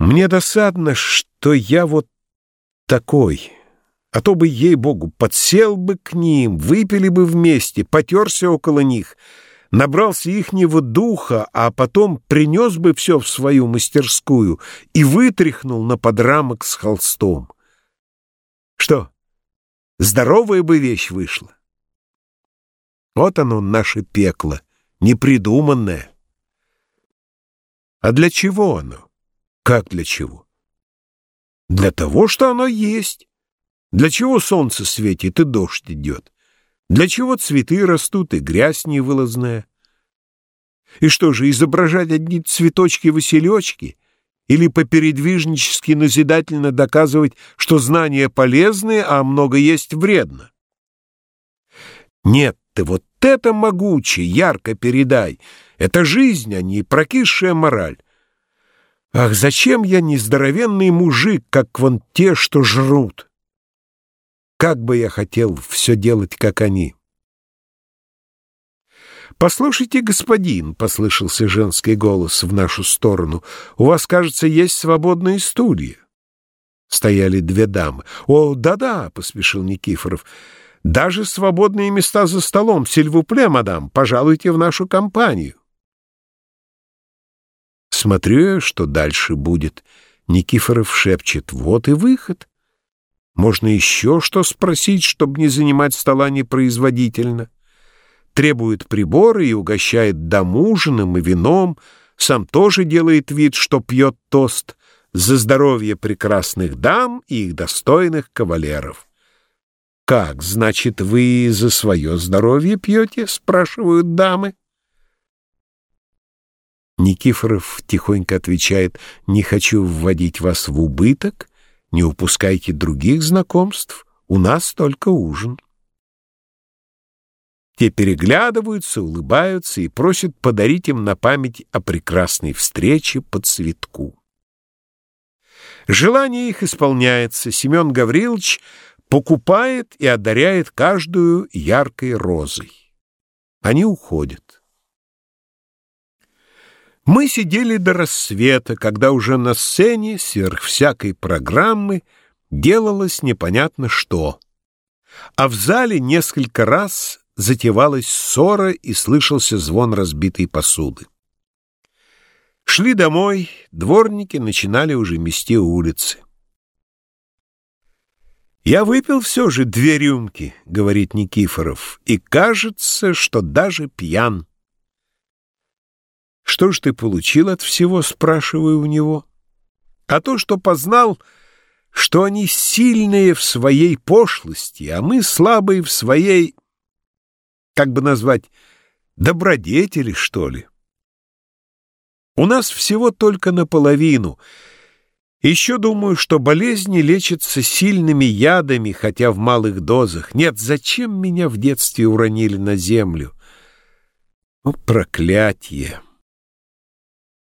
Мне досадно, что я вот такой, а то бы, ей-богу, подсел бы к ним, выпили бы вместе, потерся около них, набрался ихнего духа, а потом принес бы все в свою мастерскую и вытряхнул на подрамок с холстом. Что, здоровая бы вещь вышла? Вот оно, наше пекло, непридуманное. А для чего оно? Как для чего? Для того, что оно есть. Для чего солнце светит и дождь идет? Для чего цветы растут и грязь невылазная? И что же, изображать одни цветочки-василечки? Или попередвижнически назидательно доказывать, что знания полезны, а много есть вредно? Нет, ты вот это могуче, ярко передай. Это жизнь, а не прокисшая мораль. Ах, зачем я не здоровенный мужик, как вон те, что жрут? Как бы я хотел все делать, как они. «Послушайте, господин», — послышался женский голос в нашу сторону, — «у вас, кажется, есть свободные стулья». Стояли две дамы. «О, да-да», — поспешил Никифоров, — «даже свободные места за столом. Сильвупле, мадам, пожалуйте в нашу компанию». Смотрю, что дальше будет. Никифоров шепчет, вот и выход. Можно еще что спросить, чтобы не занимать стола непроизводительно. Требует приборы и угощает домужиным и вином, сам тоже делает вид, что пьет тост за здоровье прекрасных дам и их достойных кавалеров. «Как, значит, вы за свое здоровье пьете?» — спрашивают дамы. Никифоров тихонько отвечает, «Не хочу вводить вас в убыток, не упускайте других знакомств, у нас только ужин». Те переглядываются, улыбаются и просят подарить им на память о прекрасной встрече по цветку. Желание их исполняется. Семен Гаврилович покупает и одаряет каждую яркой розой. Они уходят. Мы сидели до рассвета, когда уже на сцене, сверх всякой программы, делалось непонятно что. А в зале несколько раз затевалась ссора и слышался звон разбитой посуды. Шли домой, дворники начинали уже мести улицы. «Я выпил все же две рюмки», — говорит Никифоров, «и кажется, что даже пьян». «Что ж ты получил от всего?» — спрашиваю у него. «А то, что познал, что они сильные в своей пошлости, а мы слабые в своей, как бы назвать, добродетели, что ли. У нас всего только наполовину. Еще думаю, что болезни лечатся сильными ядами, хотя в малых дозах. Нет, зачем меня в детстве уронили на землю? О, проклятие!»